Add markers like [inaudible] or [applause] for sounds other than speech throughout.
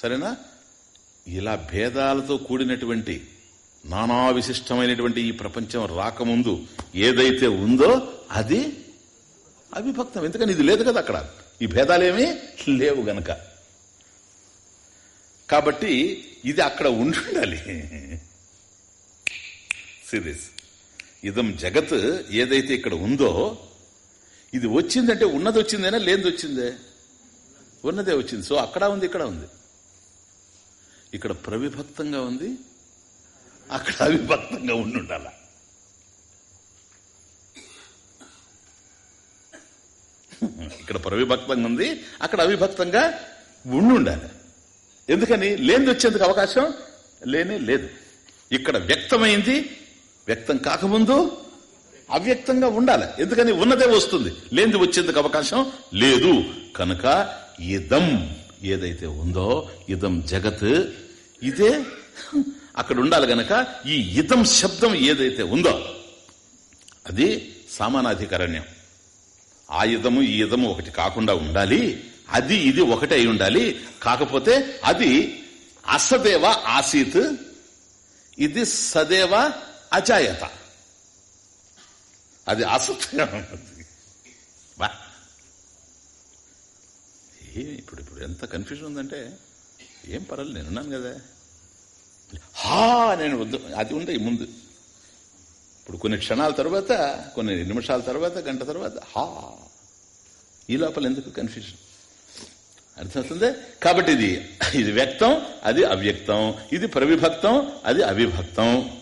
సరేనా? ఇలా భేదాలతో కూడినటువంటి నానా విశిష్టమైనటువంటి ఈ ప్రపంచం రాకముందు ఏదైతే ఉందో అది అవిభక్తం. ఎందుకని ఇది లేదు కదా అక్కడ? ఈ భేదాలేమీ లేవు గనక. కాబట్టి ఇది అక్కడ ఉండాలి. సిరీస్ ఇదం జగత్ ఏదైతే ఇక్కడ ఉందో ఇది వచ్చిందంటే ఉన్నది వచ్చిందేనా లేనిది వచ్చిందే ఉన్నదే వచ్చింది. సో అక్కడ ఉంది ఇక్కడ ఉంది. ఇక్కడ ప్రవిభక్తంగా ఉంది అక్కడ అవిభక్తంగా ఉండి ఉండాల ఇక్కడ ప్రవిభక్తంగా ఉంది అక్కడ అవిభక్తంగా ఉండి ఉండాలి ఎందుకని? లేనిది వచ్చేందుకు అవకాశం లేనే లేదు. ఇక్కడ వ్యక్తమైంది వ్యక్తం కాకముందు అవ్యక్తంగా ఉండాలి. ఎందుకని? ఉన్నదే వస్తుంది. లేనిది వచ్చేందుకు అవకాశం లేదు. కనుక ఇదం. ఏదైతే ఉందో ఇదం జగత్. ఇదే అక్కడ ఉండాలి గనక ఈ ఇదం శబ్దం ఏదైతే ఉందో అది సామానాధికరణ్యం. ఆ యుధము ఈ ఇదము ఒకటి కాకుండా ఉండాలి. అది ఇది ఒకటే అయి ఉండాలి. కాకపోతే అది అసదేవ ఆసీత్ ఇది సదేవ అజాయత. అది అసత్గా ఉన్నది బా ఏ ఇప్పుడు ఇప్పుడు ఎంత కన్ఫ్యూజన్ ఉందంటే ఏం పర్వాలేదు నేనున్నాను కదా. హా నేను వద్దు. అది ఉండే ముందు. ఇప్పుడు కొన్ని క్షణాల తర్వాత కొన్ని నిమిషాల తర్వాత గంట తర్వాత హా. ఈ లోపల ఎందుకు కన్ఫ్యూజన్ అర్థమవుతుంది? కాబట్టి ఇది ఇది వ్యక్తం అది అవ్యక్తం. ఇది ప్రవిభక్తం అది అవిభక్తం.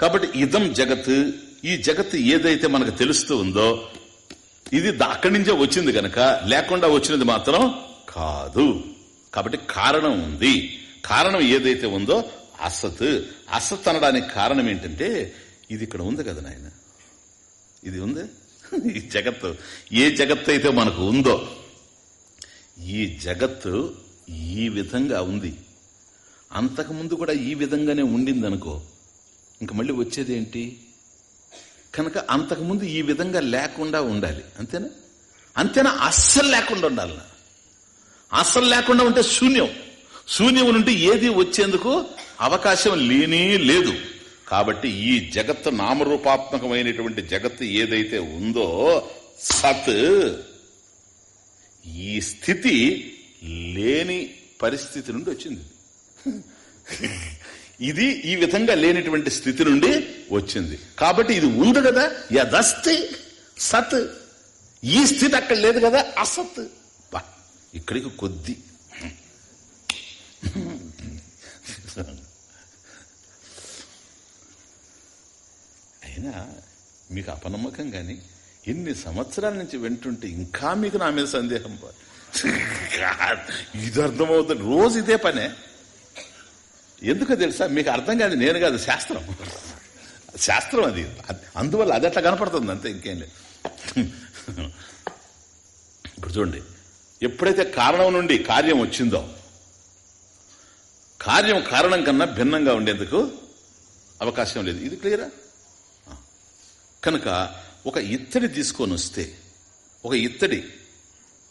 కాబట్టి ఇదం జగత్. ఈ జగత్ ఏదైతే మనకు తెలుస్తూ ఉందో ఇది అక్కడి నుంచే వచ్చింది కనుక లేకుండా వచ్చినది మాత్రం కాదు. కాబట్టి కారణం ఉంది. కారణం ఏదైతే ఉందో అసత్. అసత్ అనడానికి కారణం ఏంటంటే ఇది ఇక్కడ ఉంది కదా నాయన. ఇది ఉంది? [laughs] ఈ జగత్తు. ఏ జగత్తు అయితే మనకు ఉందో ఈ జగత్తు ఈ విధంగా ఉంది. అంతకుముందు కూడా ఈ విధంగానే ఉండింది అనుకో ఇంక మళ్ళీ వచ్చేది ఏంటి కనుక అంతకుముందు ఈ విధంగా లేకుండా ఉండాలి. అంతేనా? అంతేనా? అస్సలు లేకుండా ఉండాలి అస్సలు లేకుండా ఉంటే శూన్యం. శూన్యం నుండి ఏది వచ్చేందుకు అవకాశం లేనే లేదు. కాబట్టి ఈ జగత్తు నామరూపాత్మకమైనటువంటి జగత్తు ఏదైతే ఉందో సత్ ఈ స్థితి లేని పరిస్థితి నుండి వచ్చింది. ఇది ఈ విధంగా లేనటువంటి స్థితి నుండి వచ్చింది. కాబట్టి ఇది ఉంది కదా యదస్తి సత్. ఈ స్థితి అక్కడ లేదు కదా అసత్. బా, ఇక్కడికి కొద్ది. అయినా మీకు అపనమ్మకం గాని ఎన్ని సంవత్సరాల నుంచి వింటుంటే ఇంకా మీకు నా మీద సందేహం ఇది అర్థమవుతుంది. రోజు ఇదే పనే. ఎందుకో తెలుసా? మీకు అర్థం కాదు నేను కాదు శాస్త్రం. శాస్త్రం అది. అందువల్ల అది అట్లా కనపడుతుంది అంతే ఇంకేం లేదు. ఇప్పుడు చూడండి. ఎప్పుడైతే కారణం నుండి కార్యం వచ్చిందో కార్యం కారణం కన్నా భిన్నంగా ఉండేందుకు అవకాశం లేదు. ఇది క్లియరా కనుక ఒక ఇత్తడి తీసుకొని వస్తే ఒక ఇత్తడి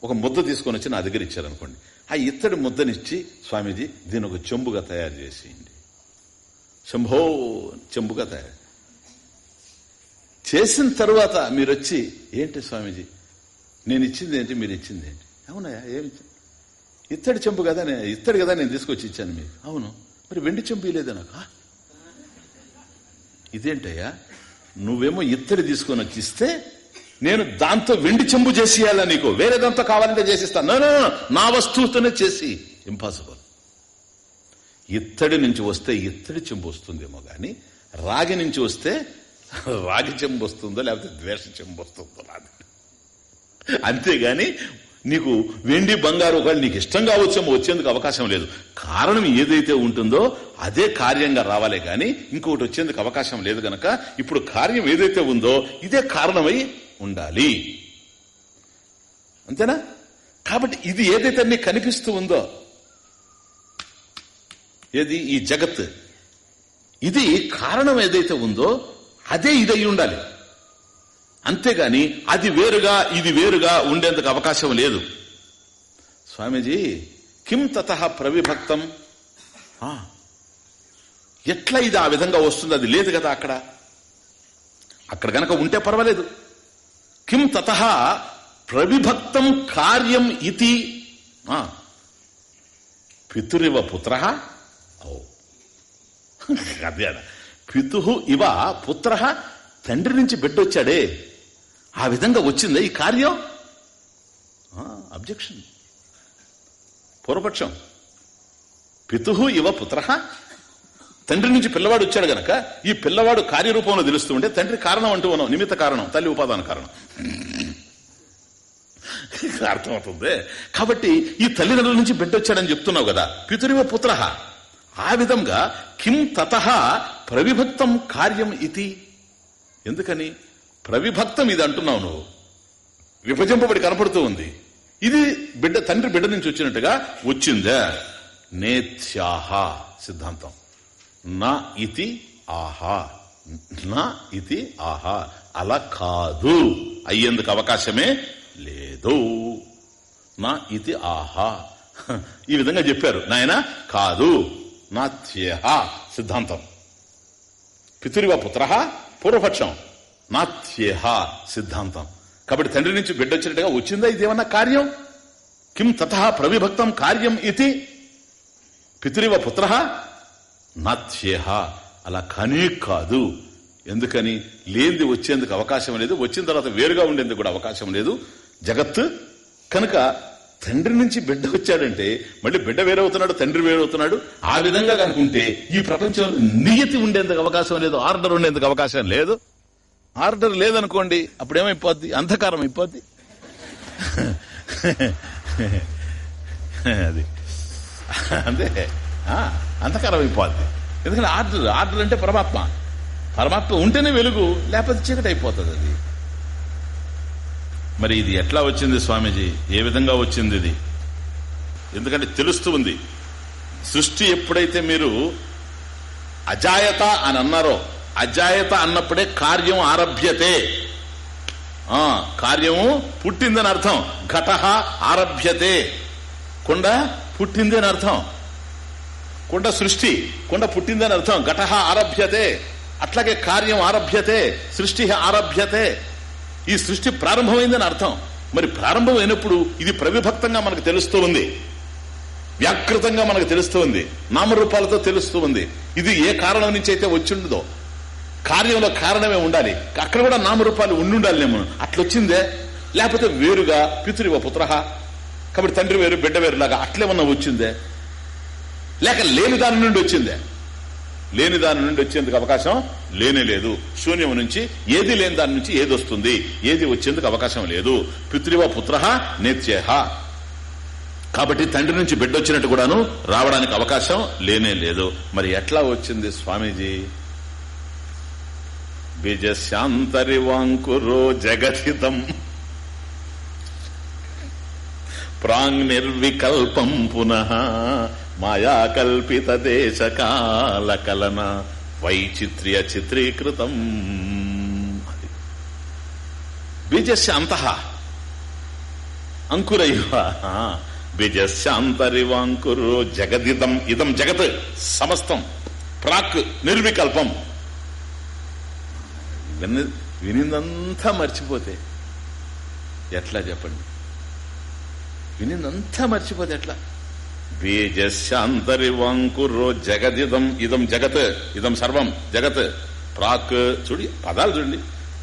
ఒక ముద్ద తీసుకొని వచ్చి నా దగ్గర ఇచ్చారనుకోండి. ఆ ఇత్తడి ముద్దనిచ్చి స్వామీజీ దీని ఒక చెంబుగా తయారు చేసేయండి. శంభో చెంబుగా తయారు. చేసిన తర్వాత మీరు వచ్చి ఏంటి స్వామీజీ? నేను ఇచ్చింది ఏంటి? మీరు ఇచ్చింది ఏంటి? అవునయ్యా ఏమి ఇత్తడి చెంబు కదా నేను ఇత్తడి కదా నేను తీసుకొచ్చి ఇచ్చాను మీకు. అవును. మరి వెండి చెంపు ఇలేదా నాకు? ఇదేంటయ్యా? నువ్వేమో ఇత్తడి తీసుకొని వచ్చి ఇస్తే నేను దాంతో వెండి చెంబు చేసేయాలా నీకు? వేరే దాంతో కావాలంటే చేసిస్తాను. No, నా వస్తువుతోనే చేసి. ఇంపాసిబుల్ ఇత్తడి నుంచి వస్తే ఇత్తడి చెంబు వస్తుందేమో కానీ రాగి నుంచి వస్తే [laughs] రాగి చెంబు వస్తుందో లేకపోతే ద్వేష చెంబు వస్తుందో రాదు. అంతేగాని నీకు వెండి బంగారు ఒకవేళ నీకు ఇష్టం కావచ్చేమో వచ్చేందుకు అవకాశం లేదు. కారణం ఏదైతే ఉంటుందో అదే కార్యంగా రావాలే కానీ ఇంకొకటి వచ్చేందుకు అవకాశం లేదు గనక ఇప్పుడు కార్యం ఏదైతే ఉందో ఇదే కారణమై ఉండాలి. అంతేనా? కాబట్టి ఇది ఏదైతే నీకు కనిపిస్తూ ఉందో ఏది? ఈ జగత్. ఇది కారణం ఏదైతే ఉందో అదే ఇదై ఉండాలి. అంతేగాని అది వేరుగా ఇది వేరుగా ఉండేందుకు అవకాశం లేదు. స్వామీజీ కిం తత ప్రవిభక్తం. ఆ, ఎట్లా ఇది ఆ విధంగా వస్తుంది? అది లేదు కదా అక్కడ. అక్కడ గనక ఉంటే పర్వాలేదు. కిం తత ప్రవిభక్తం కార్యం ఇది పితురివ పుత్ర? ఓ. అదే పితు ఇవ పుత్ర? తండ్రి నుంచి బిడ్డొచ్చాడే. ఆ విధంగా వచ్చిందే ఈ కార్యం? అబ్జెక్షన్. పూర్వపక్షం పితు ఇవ పుత్ర? తండ్రి నుంచి పిల్లవాడు వచ్చాడు గనక ఈ పిల్లవాడు కార్యరూపంలో తెలుస్తూ ఉంటే తండ్రి కారణం అంటూ ఉన్నాం నిమిత్త కారణం తల్లి ఉపాదాన కారణం. [laughs] అర్థమవుతుంది? కాబట్టి ఈ తల్లిదండ్రుల నుంచి బిడ్డ వచ్చాడని చెప్తున్నావు కదా. పితురివ పుత్ర. ఆ విధంగా కిం తత ప్రవిభక్తం కార్యం ఇది ఎందుకని? ప్రవిభక్తం ఇది అంటున్నావు నువ్వు. విభజింపబడి కనపడుతూ ఉంది. ఇది బిడ్డ తండ్రి బిడ్డ నుంచి వచ్చినట్టుగా వచ్చిందా? నేత్యాహ సిద్ధాంతం. నా ఇతి ఆహా. నా ఇది ఆహా. అలా కాదు. అయ్యేందుకు అవకాశమే లేదు. నా ఇది ఆహా. ఈ విధంగా చెప్పారు. నాయన కాదు. నా త్యహ సిద్ధాంతం. పితురివ పుత్ర పూర్వపక్షం. నా త్యహ సిద్ధాంతం. కాబట్టి తండ్రి నుంచి బిడ్డ వచ్చినట్టుగా వచ్చిందా ఇదేమన్నా కార్యం? కిం తత ప్రవిభక్తం కార్యం ఇది పితురివ పుత్ర నాత్యేహ అలా కనే కాదు. ఎందుకని? లేనిది వచ్చేందుకు అవకాశం లేదు. వచ్చిన తర్వాత వేరుగా ఉండేందుకు కూడా అవకాశం లేదు. జగత్ కనుక తండ్రి నుంచి బిడ్డ వచ్చాడంటే మళ్ళీ బిడ్డ వేరవుతున్నాడు తండ్రి వేరవుతున్నాడు ఆ విధంగా కనుకుంటే ఈ ప్రపంచంలో నియతి ఉండేందుకు అవకాశం లేదు ఆర్డర్ ఉండేందుకు అవకాశం లేదు. ఆర్డర్ లేదనుకోండి అప్పుడు ఏమైపోద్ది అంధకారం అయిపోద్ది. [laughs] అది. అంతే అంధకారం అయిపోద్ది ఎందుకంటే ఆర్డర్ ఆర్డర్ అంటే పరమాత్మ. పరమాత్మ ఉంటేనే వెలుగు లేకపోతే చీకటి అయిపోతుంది అది. మరి ఇది ఎట్లా వచ్చింది స్వామీజీ? ఏ విధంగా వచ్చింది ఇది? ఎందుకంటే తెలుస్తూ ఉంది. సృష్టి ఎప్పుడైతే మీరు అజాయత అని అన్నారో అజాయత అన్నప్పుడే కార్యం ఆరభ్యతే. ఆ కార్యము పుట్టిందని అర్థం. ఘట ఆరభ్యతే. కుండ పుట్టిందని అని అర్థం. కుండ సృష్టి కుండ పుట్టిందని అర్థం. ఘట ఆరభ్యతే. అట్లాగే కార్యం ఆరభ్యతే సృష్టి ఆరభ్యతే. ఈ సృష్టి ప్రారంభమైందని అర్థం. మరి ప్రారంభమైనప్పుడు ఇది ప్రవిభక్తంగా మనకు తెలుస్తూ ఉంది. వ్యాకృతంగా మనకు తెలుస్తూ ఉంది. నామరూపాలతో తెలుస్తూ ఉంది. ఇది ఏ కారణం నుంచి అయితే వచ్చిండదో కార్యంలో కారణమే ఉండాలి. అక్కడ కూడా నామరూపాలు ఉండుండాలి నేను. అట్లొచ్చిందే. లేకపోతే వేరుగా పితృవ పుత్ర. కాబట్టి తండ్రి వేరు బిడ్డ వేరులాగా అట్లేమన్నా వచ్చిందే. లేక లేని దాని నుండి వచ్చిందే. లేని దాని నుండి వచ్చేందుకు అవకాశం లేనే లేదు. శూన్యం నుంచి ఏది లేని దాని నుంచి ఏది వస్తుంది? ఏది వచ్చేందుకు అవకాశం లేదు. పితృవ పుత్ర నేత్యేహ. కాబట్టి తండ్రి నుంచి బిడ్డ వచ్చినట్టు కూడాను రావడానికి అవకాశం లేనే లేదు. మరి ఎట్లా వచ్చింది స్వామీజీ? బీజశాంతరివాంకురో జగతితం ప్రాంగ్ నిర్వికల్పం పునః మాయాకల్పిత దేశకాల కలన వైచిత్ర్య చిత్రీకృతం. అది. బీజస్య అంత అంకురైవ బీజస్య జగదిదం ఇదం జగత్ సమస్తం. ప్రాక్ నిర్వికల్పం. విని వినిందంతా మర్చిపోతే ఎట్లా చెప్పండి? వినిందంతా మర్చిపోతే ఎట్లా? బీజశాంతరివంకురో జగదిదం ఇదం జగత్ ఇదం సర్వం జగత్ ప్రాక్ చూడి పదాలు చూడండి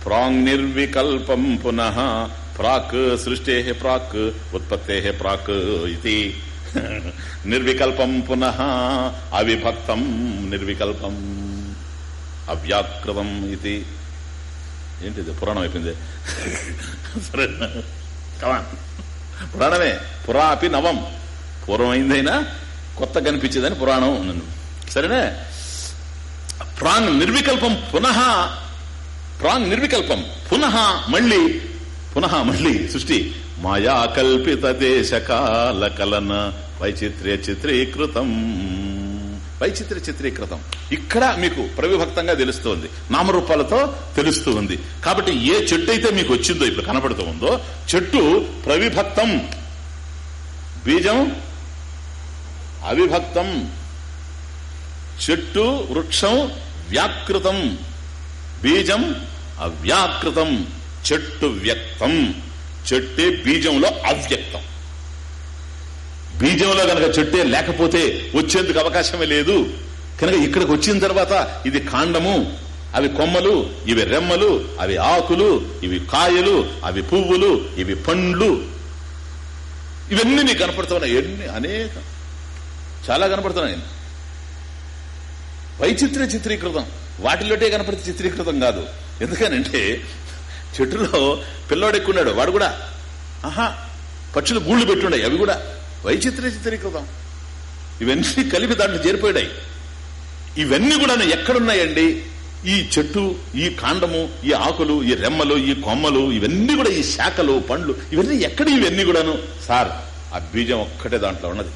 ప్రాంగ్ నిర్వికల్పం పునః ప్రాక్ సృష్టే ప్రాక్ ఉత్పత్తే ప్రాక్ ఇది నిర్వికల్పం పునః అవిభక్తం నిర్వికల్పం అవ్యాకృతం ఇది ఏంటిది? పురాణం అయిపోయింది. [laughs] సరే. పురాణమే. పురా అపి నవం. పూర్వం అయిందైనా కొత్త కనిపించేదని పురాణం నన్ను సరేనే? ప్రాంగ్ నిర్వికల్పం పునః ప్రాంగ్ నిర్వికల్పం పునః మళ్ళీ పునః మళ్ళీ సృష్టి. మాయా కల్పిత దేశకాల కలన వైచిత్ర్య చిత్రీకృతం. వైచిత్ర చిత్రీకృతం. ఇక్కడ మీకు ప్రవిభక్తంగా తెలుస్తోంది. నామరూపాలతో తెలుస్తూ ఉంది. కాబట్టి ఏ చెట్టు అయితే మీకు వచ్చిందో ఇప్పుడు కనబడుతూ ఉందో చెట్టు ప్రవిభక్తం. బీజం అవిభక్తం. చెట్టు వృక్షం వ్యాకృతం. బీజం అవ్యాకృతం. చెట్టు వ్యక్తం. చెట్టే బీజంలో అవ్యక్తం. బీజంలో కనుక చెట్టే లేకపోతే వచ్చేందుకు అవకాశమే లేదు. కనుక ఇక్కడికి వచ్చిన తర్వాత ఇది కాండము. అవి కొమ్మలు ఇవి రెమ్మలు అవి ఆకులు ఇవి కాయలు అవి పువ్వులు ఇవి పండ్లు. ఇవన్నీ మీకు కనపడుతున్నాయి. ఎన్ని అనేక చాలా కనపడుతున్నాయి వైచిత్ర చిత్రీకృతం. వాటిలోటే కనపడితే చిత్రీకృతం కాదు. ఎందుకనంటే చెట్టులో పిల్లోడు ఎక్కున్నాడు. వాడు కూడా ఆహా పక్షులు గూళ్ళు పెట్టున్నాయి అవి కూడా వైచిత్ర చిత్రీకృతం. ఇవన్నీ కలిపి దాంట్లో చేరిపోయాయి ఇవన్నీ కూడా ఎక్కడున్నాయండి? ఈ చెట్టు ఈ కాండము ఈ ఆకులు ఈ రెమ్మలు ఈ కొమ్మలు ఇవన్నీ కూడా ఈ శాఖలు పండ్లు ఇవన్నీ ఎక్కడ ఇవన్నీ కూడాను? సార్ ఆ బీజం ఒక్కటే దాంట్లో ఉన్నది.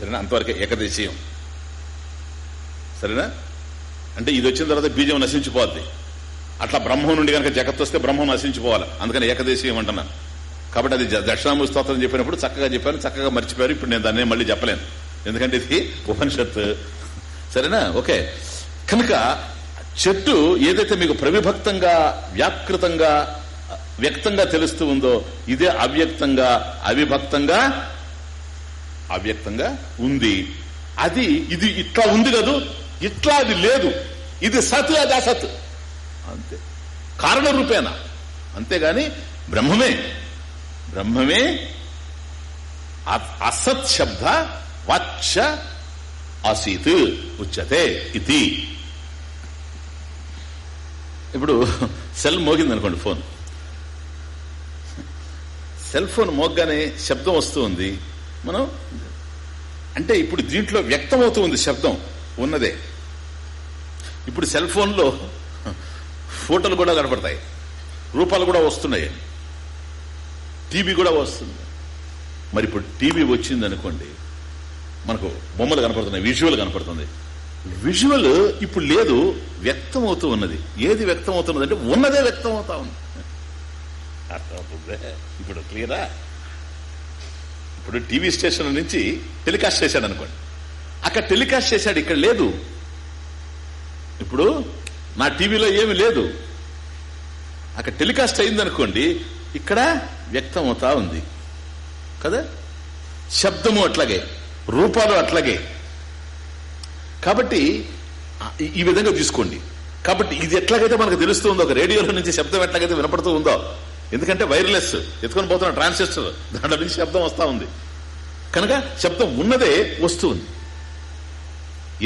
సరేనా? అంతవరకే ఏకదేశీయం. సరేనా? అంటే ఇది వచ్చిన తర్వాత బీజం నశించిపోద్ది. అట్లా బ్రహ్మం నుండి కనుక జగత్ వస్తే బ్రహ్మం నశించిపోవాలి. అందుకని ఏకదేశీయం అంటున్నాను కాబట్టి అది దక్షిణామూర్తి స్తోత్రం చెప్పినప్పుడు చక్కగా చెప్పాను చక్కగా మర్చిపోయారు. ఇప్పుడు నేను దాన్ని మళ్ళీ చెప్పలేను. ఎందుకంటే ఇది ఉపనిషత్తు. సరేనా? ఓకే. కనుక చెట్టు ఏదైతే మీకు ప్రవిభక్తంగా వ్యాకృతంగా వ్యక్తంగా తెలుస్తూ ఉందో ఇదే అవ్యక్తంగా అవిభక్తంగా అవ్యక్తంగా ఉంది. అది ఇది ఇట్లా ఉంది కదూ? ఇట్లా అది లేదు. ఇది సత్ అది అసత్. అంతే. కారణ రూపేణ. అంతేగాని బ్రహ్మమే. బ్రహ్మమే అసత్ శబ్ద వాచ ఆసీత్ ఉచ్యతే ఇది ఇప్పుడు సెల్ మోగింది అనుకోండి ఫోన్. సెల్ ఫోన్ మోగ్గానే శబ్దం వస్తూ ఉంది. మనం? అంటే ఇప్పుడు దీంట్లో వ్యక్తం ఉంది శబ్దం ఉన్నదే. ఇప్పుడు సెల్ ఫోన్లో ఫోటోలు కూడా కనపడతాయి. రూపాలు కూడా వస్తున్నాయి. టీవీ కూడా వస్తుంది. మరి ఇప్పుడు టీవీ వచ్చింది అనుకోండి మనకు బొమ్మలు కనపడుతున్నాయి విజువల్ కనపడుతుంది. విజువల్ ఇప్పుడు లేదు వ్యక్తం అవుతూ ఉన్నది. ఏది వ్యక్తం అవుతున్నది అంటే ఉన్నదే వ్యక్తం అవుతా ఉంది. అర్థమవుతుందే? ఇప్పుడు క్లియరా? ఇప్పుడు టీవీ స్టేషన్ నుంచి టెలికాస్ట్ చేశాడు అనుకోండి. అక్కడ టెలికాస్ట్ చేశాడు ఇక్కడ లేదు. ఇప్పుడు నా టీవీలో ఏమి లేదు. అక్కడ టెలికాస్ట్ అయిందనుకోండి ఇక్కడ వ్యక్తం అవుతా ఉంది. కదా? శబ్దము అట్లాగే రూపాలు అట్లాగే. కాబట్టి ఈ విధంగా తీసుకోండి కాబట్టి ఇది ఎట్లాగైతే మనకు తెలుస్తూ ఉందో ఒక రేడియోలో నుంచి శబ్దం ఎట్లాగైతే వినపడుతూ ఉందో ఎందుకంటే వైర్లెస్. ఎత్తుకొని పోతున్న ట్రాన్సిస్టర్. దాంట్లో నుంచి శబ్దం వస్తా ఉంది. కనుక శబ్దం ఉన్నదే వస్తూ ఉంది.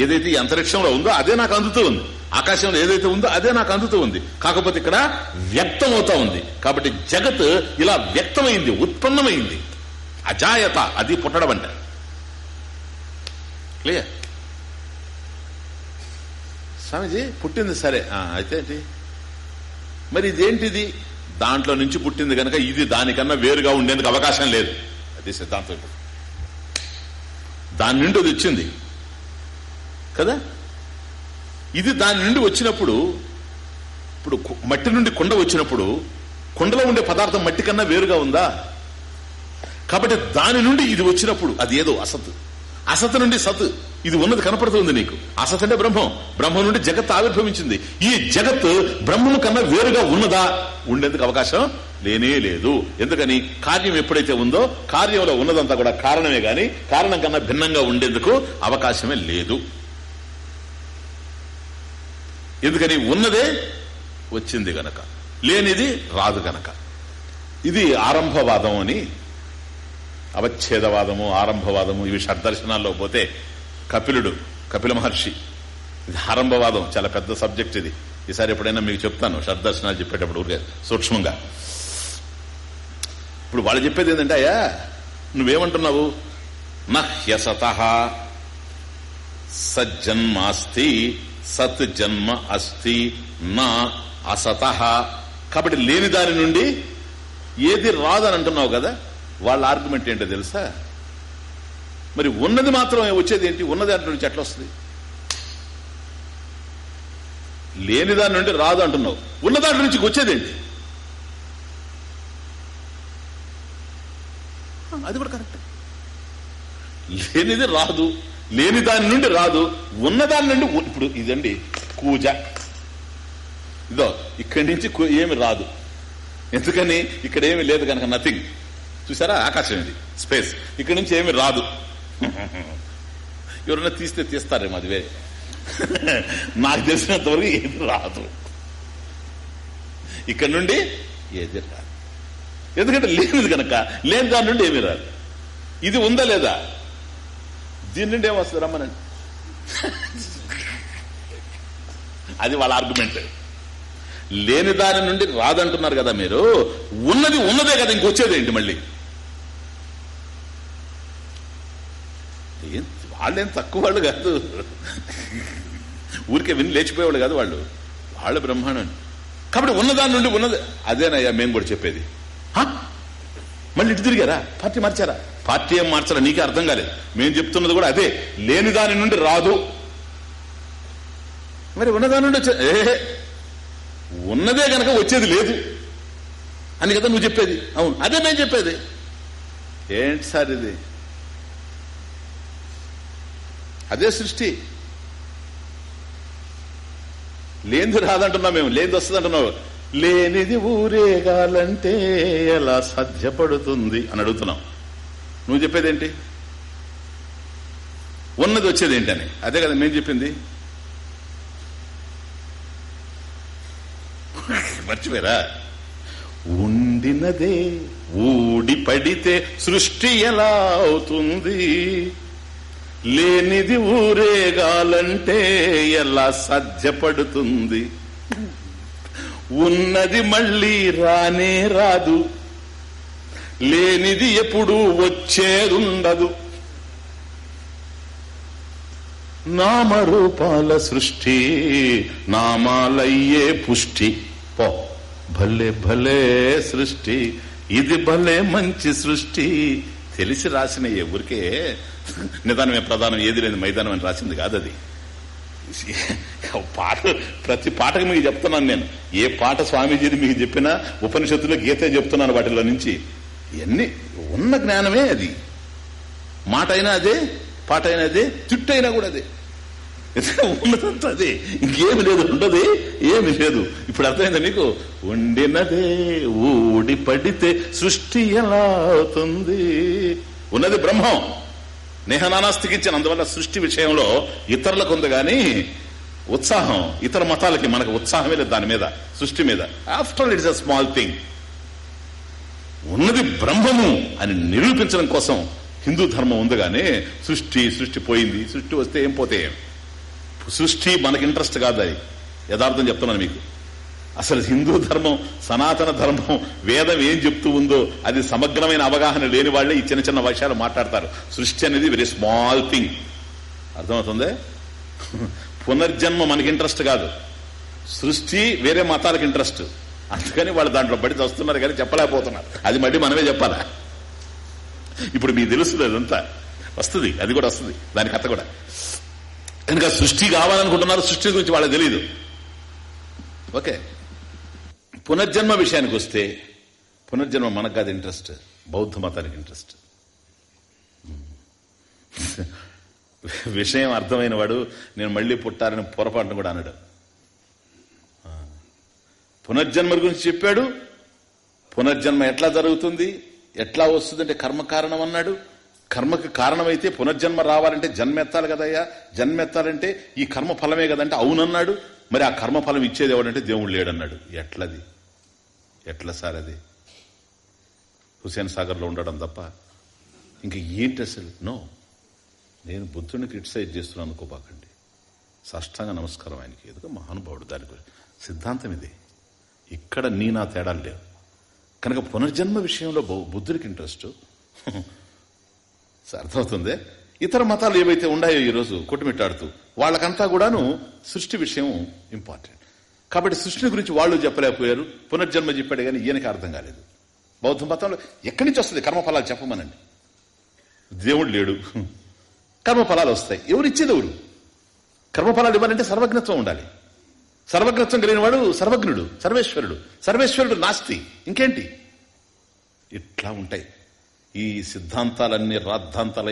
ఏదైతే అంతరిక్షంలో ఉందో అదే నాకు అందుతూ ఉంది. ఆకాశంలో ఏదైతే ఉందో అదే నాకు అందుతూ ఉంది. కాకపోతే ఇక్కడ వ్యక్తం అవుతా ఉంది. కాబట్టి జగత్ ఇలా వ్యక్తమైంది ఉత్పన్నమైంది. అజాయత అది పుట్టడం అంటే క్లియర్? స్వామిజీ పుట్టింది సరే. అయితే మరి ఇదేంటిది? దాంట్లో నుంచి పుట్టింది కనుక ఇది దానికన్నా వేరుగా ఉండేందుకు అవకాశం లేదు. అది సిద్ధాంతం. ఇప్పుడు దాని నుండి అది వచ్చింది. కదా? ఇది దాని నుండి వచ్చినప్పుడు ఇప్పుడు మట్టి నుండి కొండ వచ్చినప్పుడు కొండలో ఉండే పదార్థం మట్టి కన్నా వేరుగా ఉందా? కాబట్టి దాని నుండి ఇది వచ్చినప్పుడు అది ఏదో అసత్. అసత్ నుండి సత్. ఇది ఉన్నది కనపడుతుంది నీకు. అసత్ అంటే బ్రహ్మం. బ్రహ్మం నుండి జగత్ ఆవిర్భవించింది. ఈ జగత్ బ్రహ్మము కన్నా వేరుగా ఉన్నదా? ఉండేందుకు అవకాశం లేనే లేదు. ఎందుకని? కార్యం ఎప్పుడైతే ఉందో కార్యంలో ఉన్నదంతా కూడా కారణమే గాని కారణం కన్నా భిన్నంగా ఉండేందుకు అవకాశమే లేదు. ఎందుకని? ఉన్నదే వచ్చింది గనక. లేనిది రాదు గనక. ఇది ఆరంభవాదం అని. అవచ్ఛేదవాదము ఆరంభవాదము ఇవి షడ్దర్శనాల్లో పోతే కపిలుడు కపిల మహర్షి. ఇది ఆరంభవాదం చాలా పెద్ద సబ్జెక్ట్ ఇది. ఈసారి ఎప్పుడైనా మీకు చెప్తాను షడ్దర్శనాలు చెప్పేటప్పుడు ఊరికే సూక్ష్మంగా. ఇప్పుడు వాళ్ళు చెప్పేది ఏంటంటే అయ్యా నువ్వేమంటున్నావు? నహ్యసత. సజ్జన్మాస్తి సత్ జన్మ అస్తి నా అసత. కాబట్టి లేని దాని నుండి ఏది రాదని అంటున్నావు కదా? వాళ్ళ ఆర్గ్యుమెంట్ ఏంటో తెలుసా? మరి ఉన్నది మాత్రం వచ్చేది ఏంటి? ఉన్నది దాంట్లో నుంచి ఎట్లా వస్తుంది. లేని దాని నుండి రాదు అంటున్నావు. ఉన్న దాంట్లో నుంచి వచ్చేదేంటి అది కూడా కరెక్ట్. లేనిది రాదు లేని దాని నుండి రాదు ఉన్న దాని నుండి ఇప్పుడు ఇదండి కూజ. ఇదో ఇక్కడి నుంచి ఏమి రాదు. ఎందుకని? ఇక్కడ ఏమి లేదు కనుక నథింగ్ చూసారా? ఆకాశం ఇది. స్పేస్ ఇక్కడి నుంచి ఏమి రాదు. [laughs] ఎవరైనా తీస్తే తీస్తారేమో అది వేరే [laughs] నాకు తెలిసినంతవరకు ఏది రాదు. ఇక్కడ నుండి ఏది రాదు. ఎందుకంటే లేనిది కనుక లేని దాని నుండి ఏమీ రాదు. ఇది ఉందా లేదా? దీని నుండి ఏమొస్తుంది రమ్మనండి [laughs] అది వాళ్ళ ఆర్గ్యుమెంట్ లేని దాని నుండి రాదంటున్నారు కదా మీరు. ఉన్నది ఉన్నదే కదా ఇంకొచ్చేది ఏంటి మళ్ళీ ఏం వాళ్ళేం తక్కువ వాళ్ళు కాదు. ఊరికే విని లేచిపోయేవాళ్ళు కాదు వాళ్ళు. వాళ్ళ బ్రహ్మాండం కాబట్టి ఉన్నదాని నుండి ఉన్నది. అదేనయ్యా మేము కూడా చెప్పేది. మళ్ళీ ఇటు తిరిగారా? పార్టీ మార్చారా? పార్టీ ఏం మార్చారా నీకే అర్థం కాలేదు. మేము చెప్తున్నది కూడా అదే. లేని దాని నుండి రాదు. మరి ఉన్నదాని నుండి వచ్చే ఏ? ఉన్నదే గనక వచ్చేది లేదు. అని కదా నువ్వు చెప్పేది. అవును. అదే మేము చెప్పేది. ఏంటి సార్ ఇది? అదే సృష్టి. లేనిది రాదంటున్నావు మేము లేనిది వస్తుంది అంటున్నావు లేనిది ఊరేగాలంటే ఎలా సాధ్యపడుతుంది అని అడుగుతున్నాం. నువ్వు చెప్పేదేంటి? ఉన్నది వచ్చేది ఏంటని అదే కదా మేము చెప్పింది. మర్చిపోయారా? ఉండినదే ఊడి పడితే సృష్టి ఎలా అవుతుంది? లేనిది ఊరేగాలంటే ఎలా సాధ్యపడుతుంది? ఉన్నది మళ్ళీ రానే రాదు. లేనిది ఎప్పుడు వచ్చేదుండదు. నామరూపాల సృష్టి నామాలయ్యే పుష్టి. పో భలే భలే సృష్టి. ఇది భలే మంచి సృష్టి. తెలిసి రాసిన ఎవరికే నిదానమే ప్రధానం ఏది లేదు మైదానం అని రాసింది కాదు అది. పాట ప్రతి పాటకు మీకు చెప్తున్నాను నేను. ఏ పాట స్వామీజీది మీకు చెప్పినా ఉపనిషత్తులో గీతే చెప్తున్నాను వాటిలో నుంచి. ఇవన్నీ ఉన్న జ్ఞానమే అది. మాట అయినా అదే పాట అయినా అదే తిట్టు అయినా కూడా అదే. ఉన్నదంతా అదే. ఇంకేమి లేదు ఉండదు ఏమి లేదు. ఇప్పుడు అర్థమైందా నీకు? ఉండినదే ఊడి పడితే సృష్టి ఎలా అవుతుంది? ఉన్నది బ్రహ్మం. నేహనానాస్తికించిన అందువల్ల సృష్టి విషయంలో ఇతరులకు ఉంది కానీ ఉత్సాహం ఇతర మతాలకి మనకు ఉత్సాహమే లేదు దాని మీద సృష్టి మీద. After it's a small thing ఉన్నది బ్రహ్మము అని నిరూపించడం కోసం హిందూ ధర్మం ఉంది కానీ సృష్టి సృష్టి పోయింది సృష్టి వస్తే ఏం పోతే ఏం? సృష్టి మనకి ఇంట్రెస్ట్ కాదు అది. యథార్థం చెప్తున్నాను మీకు. అసలు హిందూ ధర్మం సనాతన ధర్మం వేదం ఏం చెప్తూ ఉందో అది సమగ్రమైన అవగాహన లేని వాళ్ళే ఈ చిన్న చిన్న విషయాలు మాట్లాడతారు. సృష్టి అనేది వెరీ స్మాల్ థింగ్ అర్థమవుతుంది? పునర్జన్మ మనకి ఇంట్రెస్ట్ కాదు. సృష్టి వేరే మతాలకు ఇంట్రెస్ట్ అందుకని వాళ్ళు దాంట్లో బడి వస్తున్నారు కానీ చెప్పలేకపోతున్నారు. అది మళ్ళీ మనమే చెప్పాలా? ఇప్పుడు మీకు తెలుస్తుంది అదంతా. వస్తుంది అది కూడా వస్తుంది. దాని కథ కూడా. కనుక సృష్టి కావాలనుకుంటున్నారు సృష్టి గురించి వాళ్ళకి తెలియదు ఓకే. పునర్జన్మ విషయానికి వస్తే పునర్జన్మ మనకు కాదు ఇంట్రెస్ట్ బౌద్ధ మతానికి ఇంట్రెస్ట్. [laughs] విషయం అర్థమైన వాడు నేను మళ్ళీ పుట్టాలని పొరపాటును కూడా అన్నాడు పునర్జన్మ గురించి చెప్పాడు పునర్జన్మ ఎట్లా జరుగుతుంది ఎట్లా వస్తుందంటే కర్మ కారణం అన్నాడు. కర్మకు కారణమైతే పునర్జన్మ రావాలంటే జన్మెత్తాలి కదయ్యా జన్మెత్తాలంటే ఈ కర్మ ఫలమే కదంటే అవునన్నాడు. మరి ఆ కర్మ ఫలం ఇచ్చేది ఎవడంటే దేవుడు లేడన్నాడు. ఎట్లది? ఎట్లా సార్ అది? హుసేన్ సాగర్లో ఉండడం తప్ప ఇంక ఏంటి అసలు? నో. నేను బుద్ధుడిని క్రిటిసైజ్ చేస్తున్నాను అనుకోబాకండి. సాష్టాంగ నమస్కారం ఆయనకి. ఎదుగు మహానుభావుడు దాని గురించి సిద్ధాంతం ఇది. ఇక్కడ నీ నా తేడాలు లేవు. కనుక పునర్జన్మ విషయంలో బుద్ధుడికి ఇంట్రెస్ట్. అర్థమవుతుంది? ఇతర మతాలు ఏవైతే ఉన్నాయో ఈరోజు కొట్టుమిట్టాడుతూ వాళ్ళకంతా కూడాను సృష్టి విషయం ఇంపార్టెంట్. కాబట్టి సృష్టిని గురించి వాళ్ళు చెప్పలేకపోయారు. పునర్జన్మ చెప్పాడు కానీ ఈయనకి అర్థం కాలేదు. బౌద్ధ మతంలో ఎక్కడి నుంచి వస్తుంది? కర్మఫలాలు చెప్పమనండి. దేవుడు లేడు. కర్మఫలాలు వస్తాయి. ఎవరు ఇచ్చేది ఎవరు? కర్మఫలాలు ఇవ్వాలంటే సర్వజ్ఞత్వం ఉండాలి. సర్వజ్ఞత్వం కలిగిన వాడు సర్వజ్ఞుడు సర్వేశ్వరుడు. సర్వేశ్వరుడు నాస్తి. ఇంకేంటి? ఇట్లా ఉంటాయి. ఈ సిద్ధాంతాలన్నీ రాద్ధాంతాలు